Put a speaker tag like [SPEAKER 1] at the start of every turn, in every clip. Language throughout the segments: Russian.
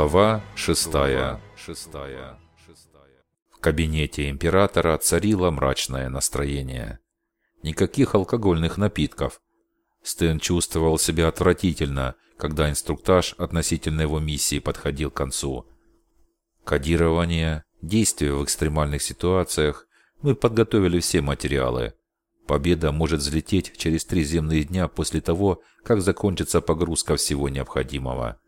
[SPEAKER 1] Глава 6. В кабинете императора царило мрачное настроение. Никаких алкогольных напитков. Стэн чувствовал себя отвратительно, когда инструктаж относительно его миссии подходил к концу. Кодирование, действия в экстремальных ситуациях. Мы подготовили все материалы. Победа может взлететь через три земных дня после того, как закончится погрузка всего необходимого.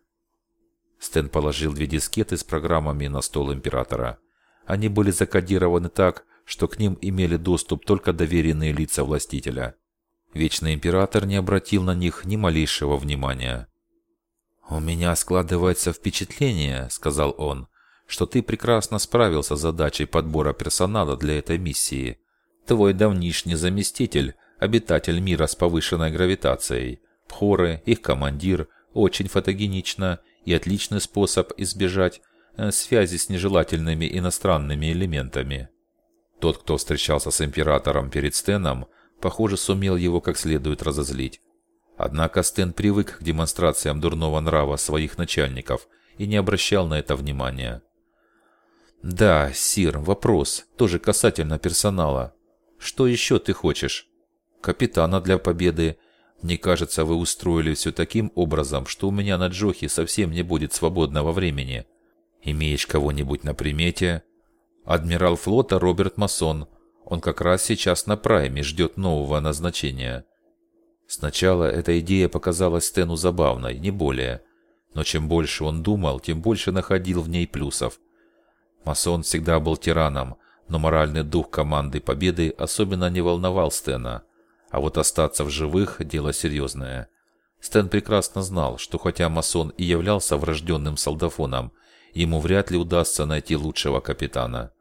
[SPEAKER 1] Стэн положил две дискеты с программами на стол Императора. Они были закодированы так, что к ним имели доступ только доверенные лица властителя. Вечный Император не обратил на них ни малейшего внимания. «У меня складывается впечатление», — сказал он, — «что ты прекрасно справился с задачей подбора персонала для этой миссии. Твой давнишний заместитель, обитатель мира с повышенной гравитацией, Пхоры, их командир, очень фотогенично и отличный способ избежать э, связи с нежелательными иностранными элементами. Тот, кто встречался с императором перед Стеном, похоже, сумел его как следует разозлить. Однако Стэн привык к демонстрациям дурного нрава своих начальников и не обращал на это внимания. «Да, Сир, вопрос, тоже касательно персонала. Что еще ты хочешь? Капитана для победы мне кажется, вы устроили все таким образом, что у меня на Джохе совсем не будет свободного времени. Имеешь кого-нибудь на примете? Адмирал флота Роберт Масон. Он как раз сейчас на прайме ждет нового назначения. Сначала эта идея показалась Стэну забавной, не более. Но чем больше он думал, тем больше находил в ней плюсов. Масон всегда был тираном, но моральный дух команды Победы особенно не волновал Стэна. А вот остаться в живых – дело серьезное. Стэн прекрасно знал, что хотя масон и являлся врожденным солдафоном, ему вряд ли удастся найти лучшего капитана.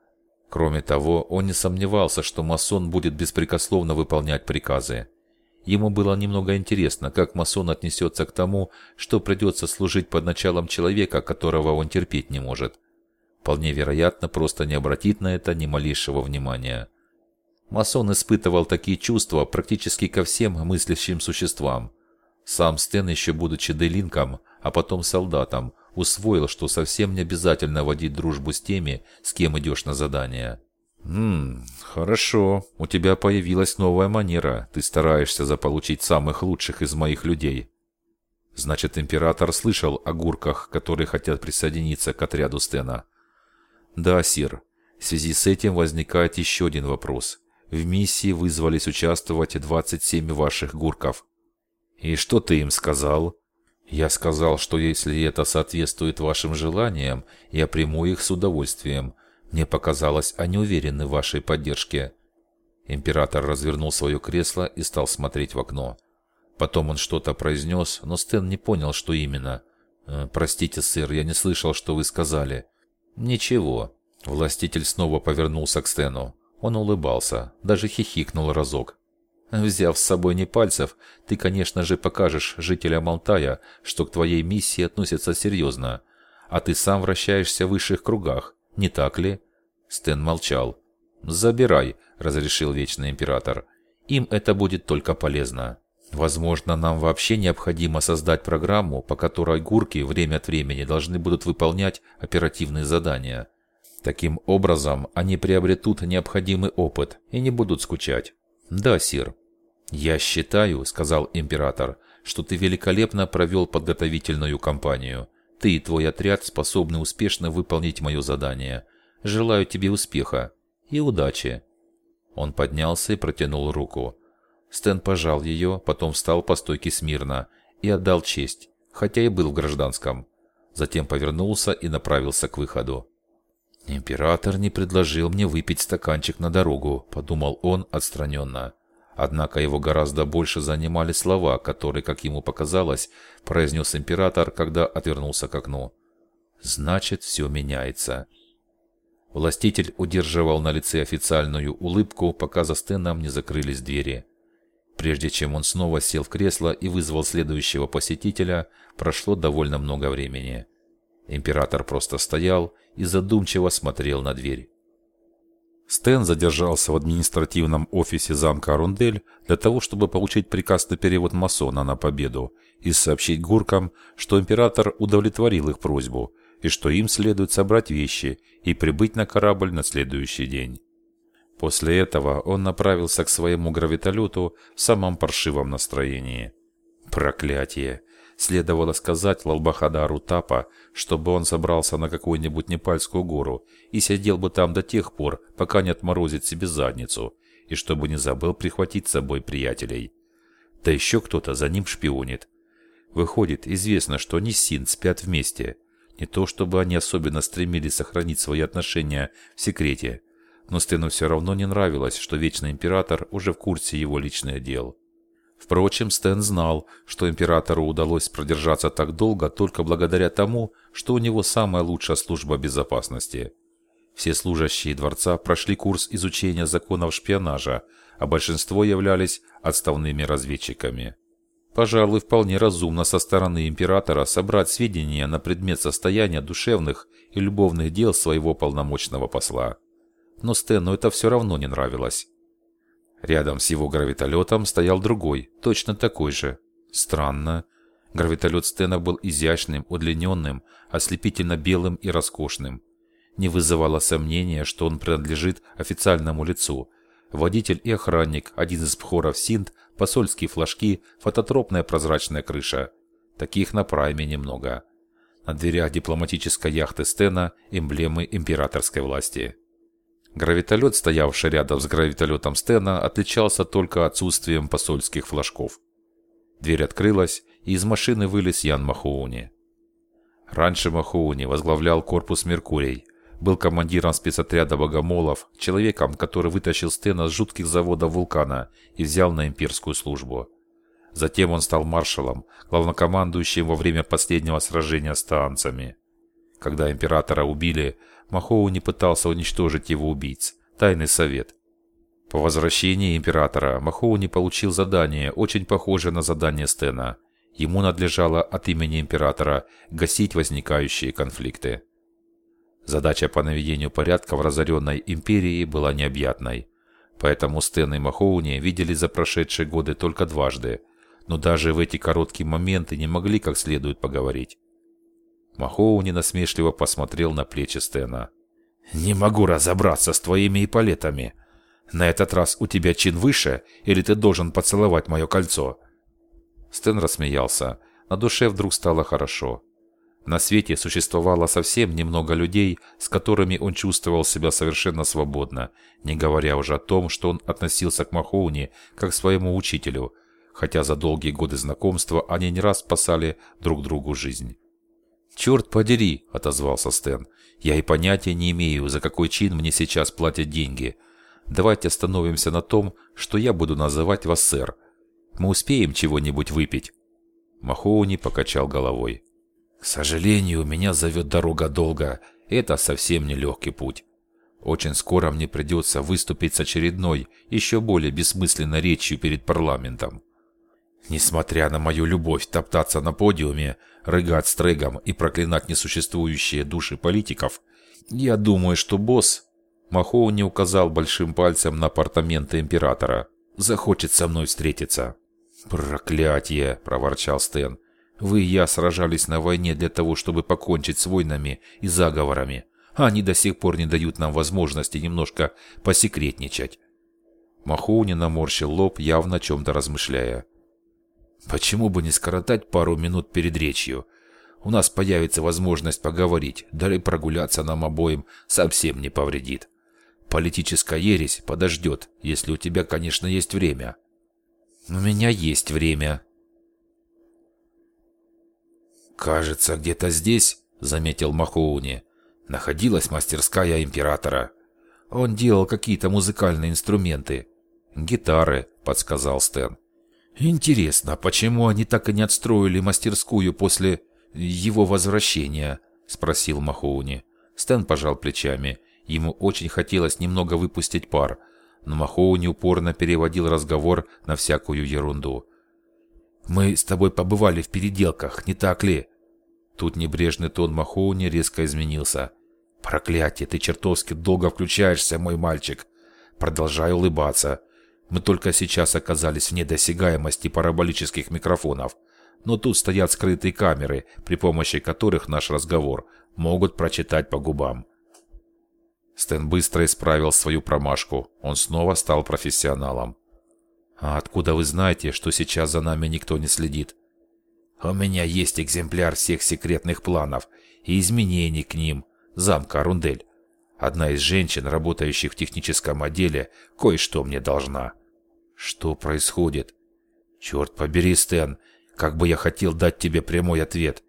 [SPEAKER 1] Кроме того, он не сомневался, что масон будет беспрекословно выполнять приказы. Ему было немного интересно, как масон отнесется к тому, что придется служить под началом человека, которого он терпеть не может. Вполне вероятно, просто не обратит на это ни малейшего внимания. Масон испытывал такие чувства практически ко всем мыслящим существам. Сам Стэн, еще будучи делинком, а потом солдатом, усвоил, что совсем не обязательно водить дружбу с теми, с кем идешь на задание. «Ммм, хорошо. У тебя появилась новая манера. Ты стараешься заполучить самых лучших из моих людей». Значит, император слышал о гурках, которые хотят присоединиться к отряду Стена. «Да, сир. В связи с этим возникает еще один вопрос. В миссии вызвались участвовать 27 ваших гурков. И что ты им сказал? Я сказал, что если это соответствует вашим желаниям, я приму их с удовольствием. Мне показалось, они уверены в вашей поддержке. Император развернул свое кресло и стал смотреть в окно. Потом он что-то произнес, но Стэн не понял, что именно. «Э, «Простите, сэр, я не слышал, что вы сказали». «Ничего». Властитель снова повернулся к Стэну. Он улыбался, даже хихикнул разок. Взяв с собой не пальцев, ты, конечно же, покажешь жителям Алтая, что к твоей миссии относятся серьезно. А ты сам вращаешься в высших кругах, не так ли? Стэн молчал. «Забирай», — разрешил Вечный Император. «Им это будет только полезно. Возможно, нам вообще необходимо создать программу, по которой гурки время от времени должны будут выполнять оперативные задания. Таким образом, они приобретут необходимый опыт и не будут скучать. Да, сир. Я считаю, сказал император, что ты великолепно провел подготовительную кампанию. Ты и твой отряд способны успешно выполнить мое задание. Желаю тебе успеха и удачи. Он поднялся и протянул руку. Стэн пожал ее, потом встал по стойке смирно и отдал честь, хотя и был в гражданском. Затем повернулся и направился к выходу. «Император не предложил мне выпить стаканчик на дорогу», – подумал он отстраненно. Однако его гораздо больше занимали слова, которые, как ему показалось, произнес император, когда отвернулся к окну. «Значит, все меняется». Властитель удерживал на лице официальную улыбку, пока за стеном не закрылись двери. Прежде чем он снова сел в кресло и вызвал следующего посетителя, прошло довольно много времени. Император просто стоял и задумчиво смотрел на дверь. Стэн задержался в административном офисе замка Арундель для того, чтобы получить приказ на перевод масона на победу и сообщить гуркам, что император удовлетворил их просьбу, и что им следует собрать вещи и прибыть на корабль на следующий день. После этого он направился к своему гравитолету в самом паршивом настроении. Проклятие! Следовало сказать Лалбахадару Тапа, чтобы он забрался на какую-нибудь Непальскую гору и сидел бы там до тех пор, пока не отморозит себе задницу, и чтобы не забыл прихватить с собой приятелей. Да еще кто-то за ним шпионит. Выходит, известно, что они с Син спят вместе. Не то, чтобы они особенно стремились сохранить свои отношения в секрете, но Стэну все равно не нравилось, что Вечный Император уже в курсе его личных дел. Впрочем, Стэн знал, что императору удалось продержаться так долго только благодаря тому, что у него самая лучшая служба безопасности. Все служащие дворца прошли курс изучения законов шпионажа, а большинство являлись отставными разведчиками. Пожалуй, вполне разумно со стороны императора собрать сведения на предмет состояния душевных и любовных дел своего полномочного посла. Но Стэну это все равно не нравилось. Рядом с его гравитолетом стоял другой, точно такой же. Странно. Гравитолет Стена был изящным, удлиненным, ослепительно белым и роскошным. Не вызывало сомнения, что он принадлежит официальному лицу. Водитель и охранник, один из пхоров Синт, посольские флажки, фототропная прозрачная крыша. Таких на прайме немного. На дверях дипломатической яхты Стена эмблемы императорской власти. Гравитолет, стоявший рядом с гравитолетом Стена, отличался только отсутствием посольских флажков. Дверь открылась, и из машины вылез Ян Махоуни. Раньше Махоуни возглавлял корпус «Меркурий», был командиром спецотряда богомолов, человеком, который вытащил Стена с жутких заводов вулкана и взял на имперскую службу. Затем он стал маршалом, главнокомандующим во время последнего сражения с таанцами. Когда императора убили, Махоу не пытался уничтожить его убийц. Тайный совет. По возвращении императора Махоу не получил задание, очень похожее на задание Стена. Ему надлежало от имени императора гасить возникающие конфликты. Задача по наведению порядка в разоренной империи была необъятной. Поэтому Стэн и Махоуни видели за прошедшие годы только дважды, но даже в эти короткие моменты не могли как следует поговорить. Махоуни насмешливо посмотрел на плечи Стена. «Не могу разобраться с твоими эполетами. На этот раз у тебя чин выше, или ты должен поцеловать мое кольцо?» Стэн рассмеялся. На душе вдруг стало хорошо. На свете существовало совсем немного людей, с которыми он чувствовал себя совершенно свободно, не говоря уже о том, что он относился к Махоуни как к своему учителю, хотя за долгие годы знакомства они не раз спасали друг другу жизнь. «Черт подери!» – отозвался Стэн. «Я и понятия не имею, за какой чин мне сейчас платят деньги. Давайте остановимся на том, что я буду называть вас сэр. Мы успеем чего-нибудь выпить?» Махоуни покачал головой. «К сожалению, меня зовет дорога долго. Это совсем не легкий путь. Очень скоро мне придется выступить с очередной, еще более бессмысленной речью перед парламентом. Несмотря на мою любовь топтаться на подиуме, рыгать стрегом и проклинать несуществующие души политиков, я думаю, что босс, Махоу не указал большим пальцем на апартаменты императора, захочет со мной встретиться. «Проклятие!» – проворчал Стэн. «Вы и я сражались на войне для того, чтобы покончить с войнами и заговорами, а они до сих пор не дают нам возможности немножко посекретничать». Махоуни наморщил лоб, явно о чем-то размышляя. Почему бы не скоротать пару минут перед речью? У нас появится возможность поговорить, да и прогуляться нам обоим совсем не повредит. Политическая ересь подождет, если у тебя, конечно, есть время. У меня есть время. Кажется, где-то здесь, заметил Махоуни, находилась мастерская императора. Он делал какие-то музыкальные инструменты. Гитары, подсказал Стэн. «Интересно, почему они так и не отстроили мастерскую после его возвращения?» – спросил Махоуни. Стэн пожал плечами. Ему очень хотелось немного выпустить пар, но Махоуни упорно переводил разговор на всякую ерунду. «Мы с тобой побывали в переделках, не так ли?» Тут небрежный тон Махоуни резко изменился. «Проклятие, ты чертовски долго включаешься, мой мальчик!» Продолжай улыбаться. Мы только сейчас оказались вне досягаемости параболических микрофонов. но тут стоят скрытые камеры, при помощи которых наш разговор могут прочитать по губам. Стэн быстро исправил свою промашку. Он снова стал профессионалом. «А откуда вы знаете, что сейчас за нами никто не следит?» «У меня есть экземпляр всех секретных планов и изменений к ним, замка Рундель. Одна из женщин, работающих в техническом отделе, кое-что мне должна». «Что происходит?» «Черт побери, Стэн, как бы я хотел дать тебе прямой ответ.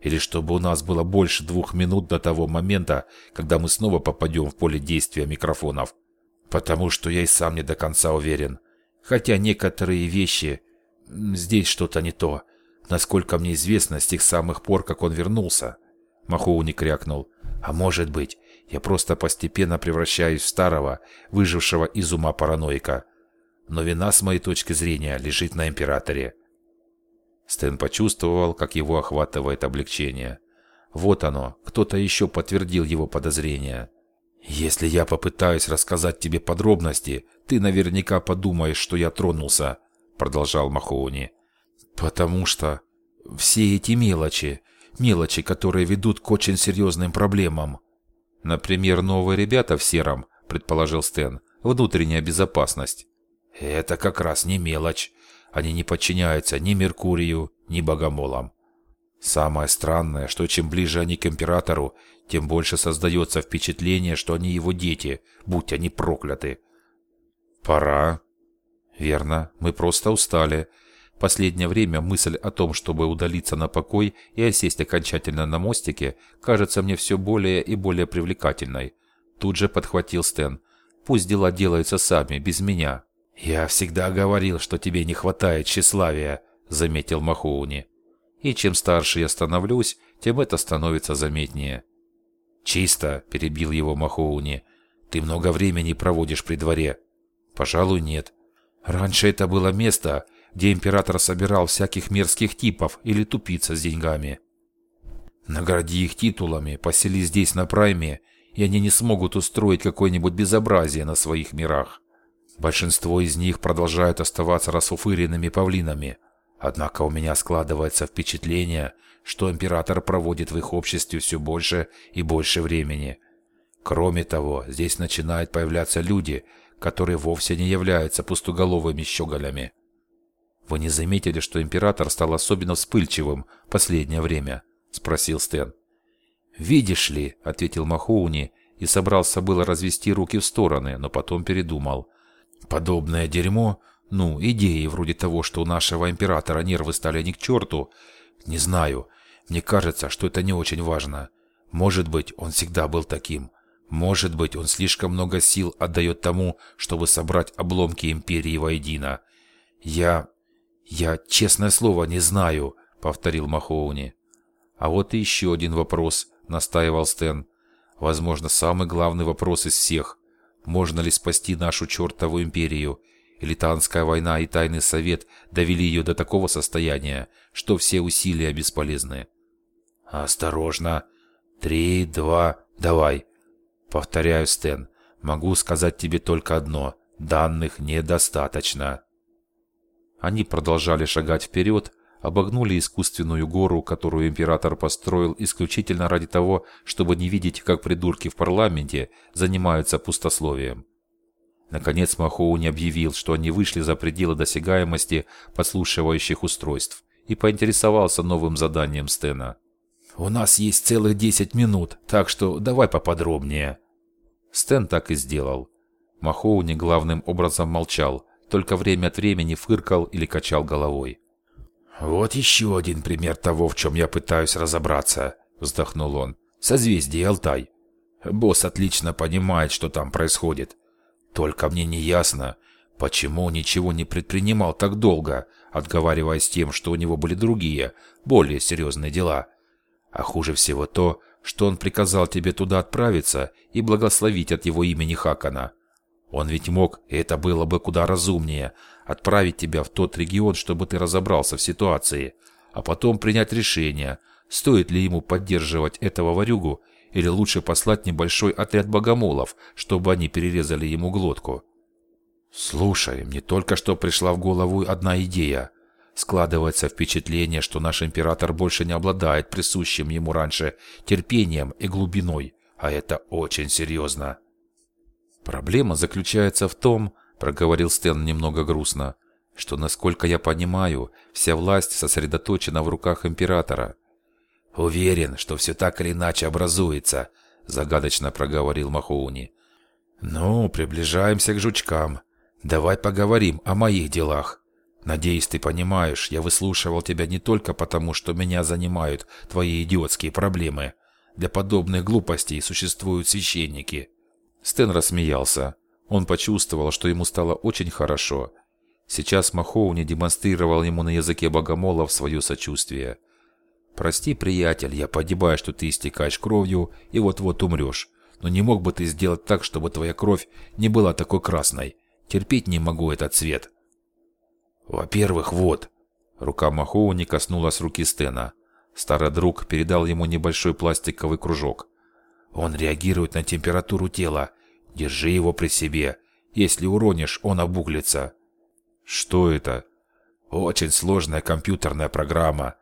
[SPEAKER 1] Или чтобы у нас было больше двух минут до того момента, когда мы снова попадем в поле действия микрофонов. Потому что я и сам не до конца уверен. Хотя некоторые вещи... Здесь что-то не то. Насколько мне известно, с тех самых пор, как он вернулся. Махоуни крякнул. А может быть, я просто постепенно превращаюсь в старого, выжившего из ума параноика. Но вина, с моей точки зрения, лежит на императоре. Стэн почувствовал, как его охватывает облегчение. Вот оно, кто-то еще подтвердил его подозрения. «Если я попытаюсь рассказать тебе подробности, ты наверняка подумаешь, что я тронулся», — продолжал Махоуни. «Потому что все эти мелочи, мелочи, которые ведут к очень серьезным проблемам». «Например, новые ребята в сером», — предположил Стэн, — «внутренняя безопасность». «Это как раз не мелочь. Они не подчиняются ни Меркурию, ни Богомолам. Самое странное, что чем ближе они к императору, тем больше создается впечатление, что они его дети, будь они прокляты. Пора. Верно, мы просто устали. Последнее время мысль о том, чтобы удалиться на покой и осесть окончательно на мостике, кажется мне все более и более привлекательной. Тут же подхватил Стэн. Пусть дела делаются сами, без меня. «Я всегда говорил, что тебе не хватает тщеславия», — заметил Махоуни. «И чем старше я становлюсь, тем это становится заметнее». «Чисто», — перебил его Махоуни. «Ты много времени проводишь при дворе». «Пожалуй, нет. Раньше это было место, где император собирал всяких мерзких типов или тупица с деньгами. Награди их титулами, посели здесь на прайме, и они не смогут устроить какое-нибудь безобразие на своих мирах. Большинство из них продолжают оставаться расфуфыренными павлинами. Однако у меня складывается впечатление, что император проводит в их обществе все больше и больше времени. Кроме того, здесь начинают появляться люди, которые вовсе не являются пустоголовыми щеголями. «Вы не заметили, что император стал особенно вспыльчивым в последнее время?» – спросил Стэн. «Видишь ли», – ответил Махоуни и собрался было развести руки в стороны, но потом передумал – Подобное дерьмо, ну, идеи вроде того, что у нашего императора нервы стали не к черту, не знаю. Мне кажется, что это не очень важно. Может быть, он всегда был таким. Может быть, он слишком много сил отдает тому, чтобы собрать обломки империи воедино. Я... я, честное слово, не знаю, повторил Махоуни. А вот и еще один вопрос, настаивал Стэн. Возможно, самый главный вопрос из всех. Можно ли спасти нашу чертову империю? Элитанская война и тайный совет довели ее до такого состояния, что все усилия бесполезны. «Осторожно! Три, два, давай!» «Повторяю, Стэн, могу сказать тебе только одно. Данных недостаточно». Они продолжали шагать вперед, обогнули искусственную гору, которую император построил исключительно ради того, чтобы не видеть, как придурки в парламенте занимаются пустословием. Наконец Махоуни объявил, что они вышли за пределы досягаемости подслушивающих устройств и поинтересовался новым заданием Стена. «У нас есть целых 10 минут, так что давай поподробнее». Стэн так и сделал. Махоуни главным образом молчал, только время от времени фыркал или качал головой. «Вот еще один пример того, в чем я пытаюсь разобраться», — вздохнул он. «Созвездие Алтай. Босс отлично понимает, что там происходит. Только мне не ясно, почему ничего не предпринимал так долго, отговариваясь тем, что у него были другие, более серьезные дела. А хуже всего то, что он приказал тебе туда отправиться и благословить от его имени Хакана. Он ведь мог, и это было бы куда разумнее, отправить тебя в тот регион, чтобы ты разобрался в ситуации, а потом принять решение, стоит ли ему поддерживать этого ворюгу или лучше послать небольшой отряд богомолов, чтобы они перерезали ему глотку. Слушай, мне только что пришла в голову одна идея. Складывается впечатление, что наш император больше не обладает присущим ему раньше терпением и глубиной, а это очень серьезно. Проблема заключается в том, проговорил Стэн немного грустно, что, насколько я понимаю, вся власть сосредоточена в руках императора. Уверен, что все так или иначе образуется, загадочно проговорил Махоуни. Ну, приближаемся к жучкам. Давай поговорим о моих делах. Надеюсь, ты понимаешь, я выслушивал тебя не только потому, что меня занимают твои идиотские проблемы. Для подобных глупостей существуют священники. Стэн рассмеялся. Он почувствовал, что ему стало очень хорошо. Сейчас Махоуни демонстрировал ему на языке богомолов свое сочувствие. «Прости, приятель, я погибаю, что ты истекаешь кровью и вот-вот умрешь. Но не мог бы ты сделать так, чтобы твоя кровь не была такой красной? Терпеть не могу этот цвет». «Во-первых, вот». Рука Махоуни коснулась руки Стена. Старый друг передал ему небольшой пластиковый кружок. Он реагирует на температуру тела. Держи его при себе. Если уронишь, он обуглится. Что это? Очень сложная компьютерная программа.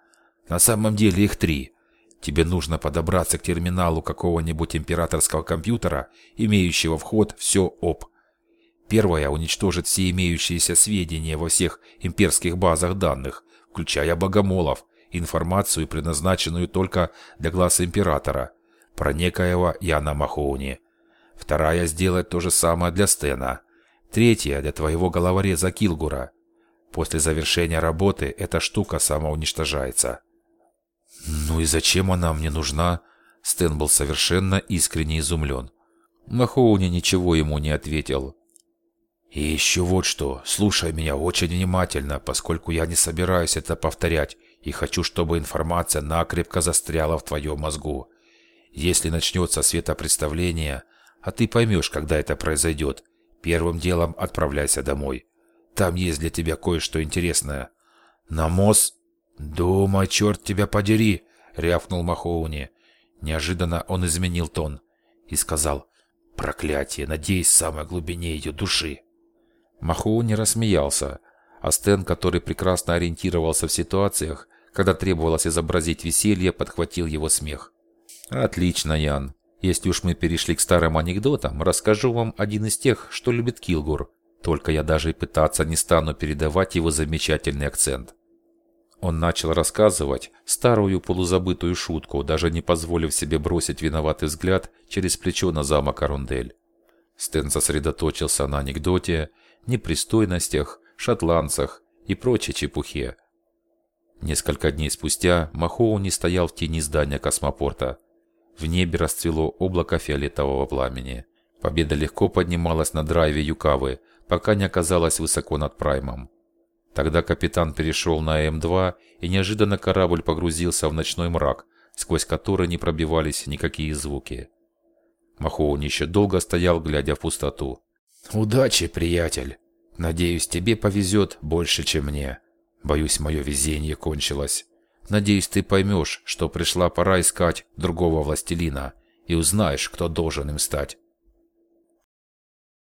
[SPEAKER 1] На самом деле их три. Тебе нужно подобраться к терминалу какого-нибудь императорского компьютера, имеющего вход все об. Первая уничтожит все имеющиеся сведения во всех имперских базах данных, включая богомолов, информацию, предназначенную только для глаз императора – про некоего Яна Махоуни. Вторая сделает то же самое для Стена. Третья для твоего головореза Килгура. После завершения работы эта штука самоуничтожается. «Ну и зачем она мне нужна?» Стэн был совершенно искренне изумлен. Махоуни ничего ему не ответил. «И еще вот что. Слушай меня очень внимательно, поскольку я не собираюсь это повторять и хочу, чтобы информация накрепко застряла в твоем мозгу. Если начнется светопредставление, а ты поймешь, когда это произойдет, первым делом отправляйся домой. Там есть для тебя кое-что интересное. На мост? Думай, черт тебя подери, рявкнул Махоуни. Неожиданно он изменил тон и сказал, проклятие, надеюсь, в самой глубине ее души. Махоуни рассмеялся, а Стэн, который прекрасно ориентировался в ситуациях, когда требовалось изобразить веселье, подхватил его смех. Отлично, Ян. Если уж мы перешли к старым анекдотам, расскажу вам один из тех, что любит Килгур. Только я даже и пытаться не стану передавать его замечательный акцент. Он начал рассказывать старую полузабытую шутку, даже не позволив себе бросить виноватый взгляд через плечо на замок Арундель. Стэн сосредоточился на анекдоте, непристойностях, шотландцах и прочей чепухе. Несколько дней спустя Махоуни стоял в тени здания космопорта. В небе расцвело облако фиолетового пламени. Победа легко поднималась на драйве Юкавы, пока не оказалась высоко над Праймом. Тогда капитан перешел на М2, и неожиданно корабль погрузился в ночной мрак, сквозь который не пробивались никакие звуки. Махоуни еще долго стоял, глядя в пустоту. «Удачи, приятель! Надеюсь, тебе повезет больше, чем мне. Боюсь, мое везение кончилось». Надеюсь, ты поймешь, что пришла пора искать другого властелина и узнаешь, кто должен им стать.